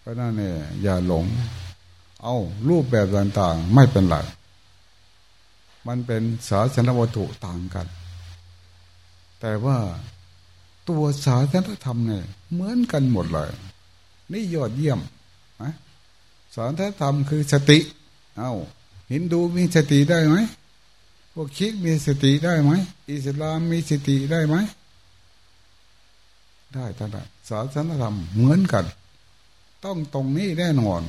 เพราะนั่นเนี่ยอย่าหลง เอารูปแบบต่างๆ ไม่เป็นไรมันเป็นศาสนวัตถุต่างกัน แต่ว่าตัวศาสนธรรมเนี่ยเหมือนกันหมดเลย นี่ยอดเยี่ยมนะศาสนธรรมคือสติ เอาหินดูมีสติได้ไหมพวกคิดมีสติได้ไหมอิสลามมีสติได้ไหมได้ท่านศาสนธรรมเหมือนกัน ต้องตรงนี้แน่นอน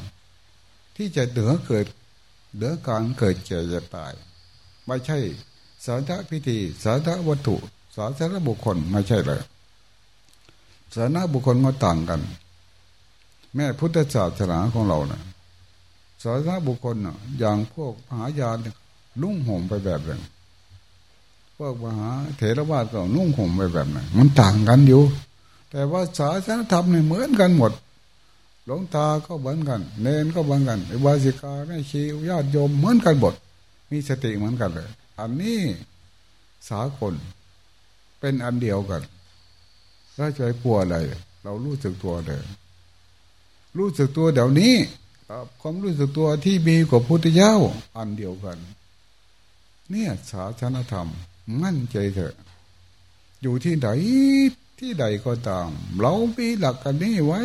ที่จะเดือเกิดเดือการเกิดเจ็บตาย ไม่ใช่สาธารพิธีสาธารวัตถุ สาธารบุคคลไม่ใช่เลยสาธารบุคคลก็ต่างกัน แม่พุทธศาสนาของเราเนะ่ะสาธารบุคคลนะอย่างพวกมหายานลุ่งห่มไปแบบหนึ่งพวกมหาเถรวาทก็นุ่งห่มไปแบบนั้นมันต่างกันอยู่ แต่ว่าศาสนธรรมเนี่ยเหมือนกันหมดหลวงตาก็เหมือนกัน เนนก็เหมือนกันวาสิกาแม่ชีญาติโยมเหมือนกันหมดมีสติเหมือนกันเลย อันนี้สากล เป็นอันเดียวกันเราจกลัวอะไร เรารู้สึกตัวเลยรู้สึกตัวเดี๋ยวนี้ความรู้สึกตัวที่มีกับพุทธเจ้าอันเดียวกัน เนี่ยศาสนธรรม มั่นใจเถอะ อยู่ที่ไหนที่ใดก็ตาม เรามีหลักกันนี้ไว้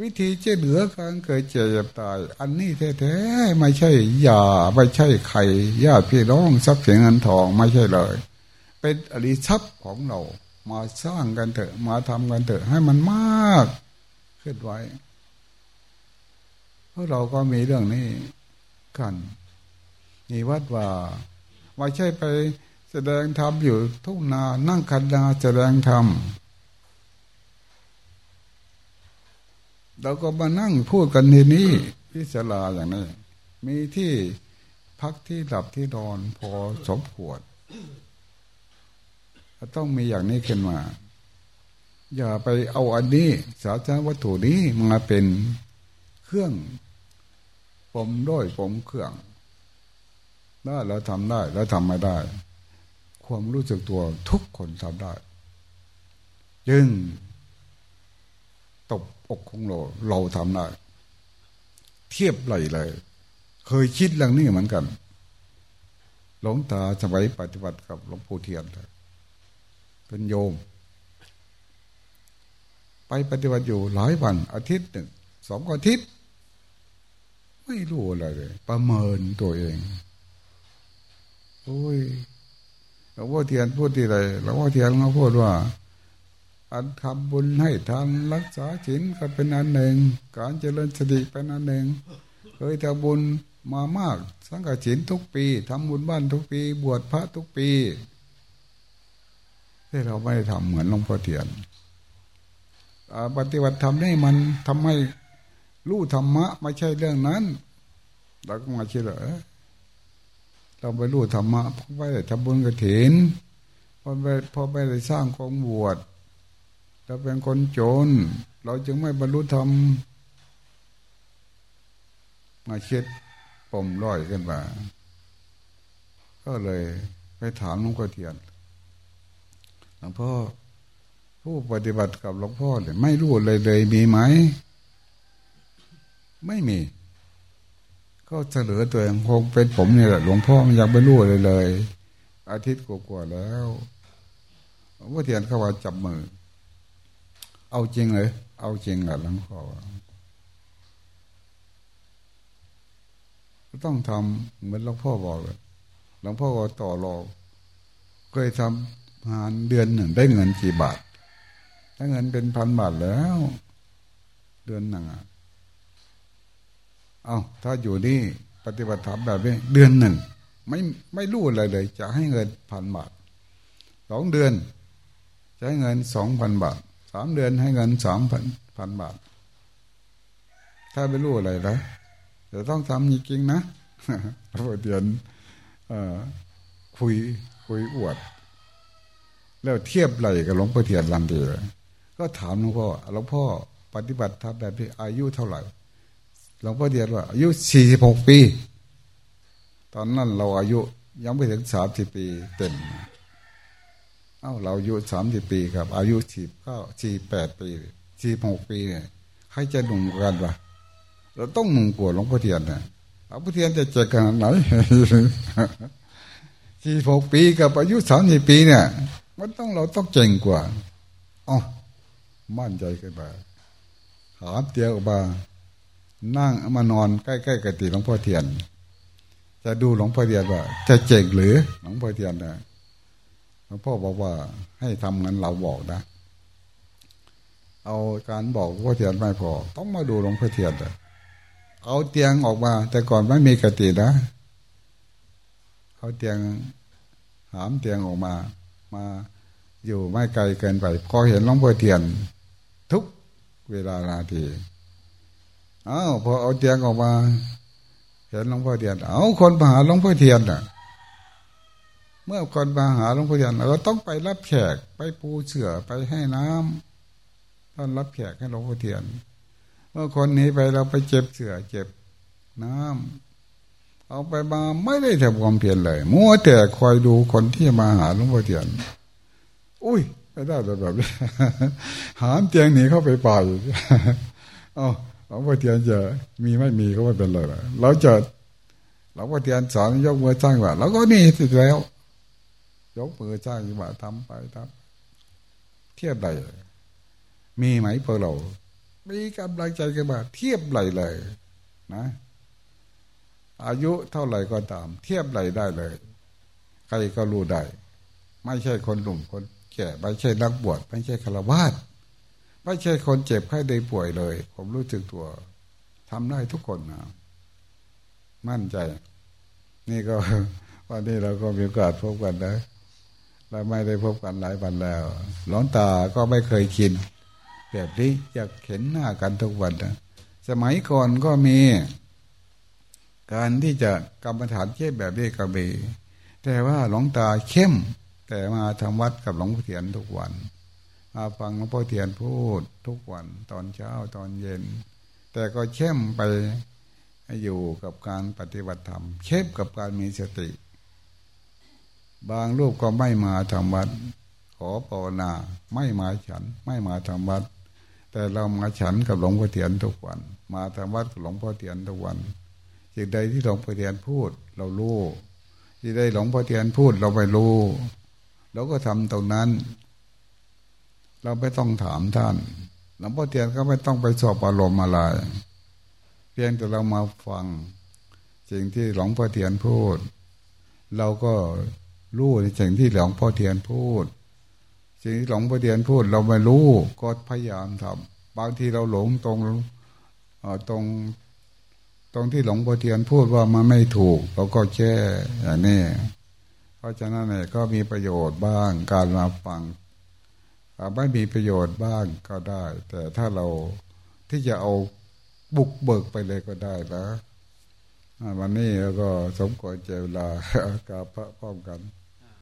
วิธีเจะเหลือการเกิดเจ็บตาย อันนี้แท้ๆไม่ใช่ยาไม่ใช่ไข่ญาติพี่น้องทรัพย์สินเงินทองไม่ใช่เลย เป็นอริทรัพย์ของเรา มาสร้างกันเถอะ มาทำกันเถอะ ให้มันมากขึ้นไว้พวกเราก็มีเรื่องนี้กันมีวัดว่าไม่ใช่ไปแสดงธรรมอยู่ทุ่งนานั่งคันนาแสดงธรรมเราก็มานั่งพูดกันที่นี้ที่ศาลาอย่างนี้ มีที่พักที่หลับที่นอนพอสมควร ต้องมีอย่างนี้ขึ้นมา อย่าไปเอาอันนี้ สาธารณวัตถุนี้มาเป็นเครื่องผมด้วยผมเครื่องได้แล้วทำได้แล้วทำไม่ได้ ความรู้สึกตัวทุกคนทำได้ยึงตบอกของเราเราทำได้ เทียบไหลเลย เคยคิดเรื่องนี้เหมือนกัน หลวงตาสมัยปฏิบัติกับหลวงปู่เทียนเป็นโยม ไปปฏิบัติอยู่หลายวัน อาทิตย์หนึ่งสองอาทิตย์ ไม่รู้อะไรเลย ประเมินตัวเองโอ้ยหลวงพ่อเทียนพูดที่ไรหลวงพ่อเทียนเขาพูดว่า อันทำบุญให้ทานรักษาศีลก็เป็นอันหนึ่ง การเจริญสติเป็นอันหนึ่ง เคยทำบุญมามาก สังกัดศีลทุกปีทำบุญบ้านทุกปี บวชพระทุกปี ที่เราไม่ได้ทำเหมือนหลวงพ่อเทียนปฏิบัติธรรมนี่มันทำให้รู้ธรรมะไม่ใช่เรื่องนั้นเราก็มาเชื่อเราไปรู้ธรรมะเพราะไปทำบุญกระถินพอไปพอไปได้สร้างกองบวชเราเป็นคนโจรเราจึงไม่บรรลุธรรมมาเช็ดปมร้อยขึ้นมาก็เลยไปถามหลวงพ่อเทียน หลวงพ่อ ผู้ปฏิบัติกับหลวงพ่อเลยไม่รู้เลยเลยมีไหม ไม่มี ก็เฉลยตัวเองคงเป็นผมนี่แหละหลวงพ่อมันยังไม่รู้เลยเลย อาทิตย์กว่าแล้วว่าเทียนเขาวาจับมือ เอาจริงเลย เอาจริงแหละหลวงพ่อต้องทำเหมือนหลวงพ่อบอกเลยหลวงพ่อก็ต่อรองเคยทำ งานเดือนหนึ่งได้เงินกี่บาทได้เงินเป็นพันบาทแล้ว เดือนหนึ่งอะเอาถ้าอยู่นี่ปฏิบัติธรรมแบบนี้เดือนหนึ่ง ไม่ไม่รู้อะไรเลย จะให้เงินพันบาทสองเดือนจะให้เงินสองพันบาทสามเดือนให้เงินสามพันพันบาท ถ้าไม่รู้อะไรนะจะต้องทำจริงๆนะพระเดียนคุยคุยอวด แล้วเทียบไหลกับหลวงพ่อเทียนลำเดียวก็ถามหลวงพ่อหลวงพ่อปฏิบัติธรรมแบบนี้อายุเท่าไหร่หลวงพ่อเดียนว่าอายุสี่สิบหกปี ตอนนั้นเราอายุยังไม่ถึงสามสิบปีเต็มเอ้าเราอายุสามสิบปีครับ อายุสี่เก้าสี่แปดปีสี่หกปีเนี่ยใครจะหนุ่มกันวะเราต้องหนุ่มกว่าหลวงพ่อเทียนนะหลวงพ่อเทียนจะเจอขนาดไหนสี่หกปีกับอายุสามสิบปีเนี่ย มันต้องเราต้องเจ๋งกว่าอ๋อมั่นใจกันไปหาเตียออกมานั่งมานอนใกล้ๆกติหลวงพ่อเทียน จะดูหลวงพ่อเทียนว่า จะเจ๋งหรือหลวงพ่อเทียนนะหลวงพ่อบอกว่าให้ทำงั้นเราบอกนะ เอาการบอกหลวงพ่อเทียนไม่พอ ต้องมาดูหลวงพ่อเทียนเอาเตียงออกมา แต่ก่อนไม่มีกตินะ เอาเตียงหามเตียงออกมา มาอยู่ไม่ไกลเกินไป พอเห็นหลวงพ่อเทียน ทุกเวลานาทีอ้าวพอเอาเตียงออกมา เห็นหลวงพ่อเทียน เอาคนมาหาหลวงพ่อเทียนอะ เมื่อคนมาหาหลวงพ่อเทียนเราต้องไปรับแขกไปปูเสือไปให้น้ำต้อนรับแขกให้หลวงพ่อเทียน เมื่อคนนี้ไปเราไปเจ็บเสือเจ็บน้ำ เอาไปมาไม่ได้ทำความเพียรเลย มัวแต่คอยดูคนที่มาหาหลวงพ่อเทียน อุ้ยไม่ได้แบบนี้หามเตียงหนีเข้าไปป่าอยู่อ๋อหลวงพ่อเทียนจะมีไม่มีก็ไม่เป็นไรเราจะหลวงพ่อเทียนสอนยกมือจ้างว่าเราก็นี่สิแล้วยกมือจ้างว่าทำไปทำเทียบไรมีไหมพวกเรา มีกำลังใจกันมาเทียบไรเลย นะ อายุเท่าไหร่ก็ตาม เทียบไหรได้เลย ใครก็รู้ได้ ไม่ใช่คนหนุ่มคนแก่ไม่ใช่นักบวชไม่ใช่ฆราวาสไม่ใช่คนเจ็บไข้ได้ป่วยเลย ผมรู้จึกตัวทำได้ทุกคนนะมั่นใจ นี่ก็วันนี้เราก็มีโอกาสพบกันนะเราไม่ได้พบกันหลายวันแล้วหลวงตาก็ไม่เคยคิดแบบนี้อยากเห็นหน้ากันทุกวันนะสมัยก่อนก็มี การที่จะกรรมฐานเช่แบบนี้ก็มีแต่ว่าหลวงตาเข้ม แต่มาทำวัดกับหลวงพ่อเทียนทุกวันมาฟังหลวงพ่อเทียนพูดทุกวันตอนเช้าตอนเย็น แต่ก็เข้มไปอยู่กับการปฏิบัติธรรม เข้มกับการมีสติ บางรูปก็ไม่มาทำวัด ขอภาวนาไม่มาฉันไม่มาทำวัด แต่เรามาฉันกับหลวงพ่อเทียนทุกวัน มาทำวัดกับหลวงพ่อเทียนทุกวัน สิ่งใดที่หลวงพ่อเทียนพูด เรารู้ที่ได้หลวงพ่อเทียนพูด เราไม่รู้เราก็ทำตรงนั้น เราไม่ต้องถามท่าน หลวงพ่อเทียนก็ไม่ต้องไปสอบอารมณ์อะไรเพียงแต่เรามาฟังสิ่งที่หลวงพ่อเทียนพูด เราก็รู้ในสิ่งที่หลวงพ่อเทียนพูด สิ่งที่หลวงพ่อเทียนพูด เราไม่รู้ก็พยายามทำบางทีเราหลงตรงตรง ตรงที่หลวงพ่อเทียนพูดว่ามันไม่ถูกเราก็แก้อย่างนี้เพราะฉะนั้นเนี่ยก็มีประโยชน์บ้างการมาฟังไม่มีประโยชน์บ้างก็ได้ แต่ถ้าเราที่จะเอาบุกเบิกไปเลยก็ได้นะวันนี้ก็สมควรเจเวลากาพระพร้อมกัน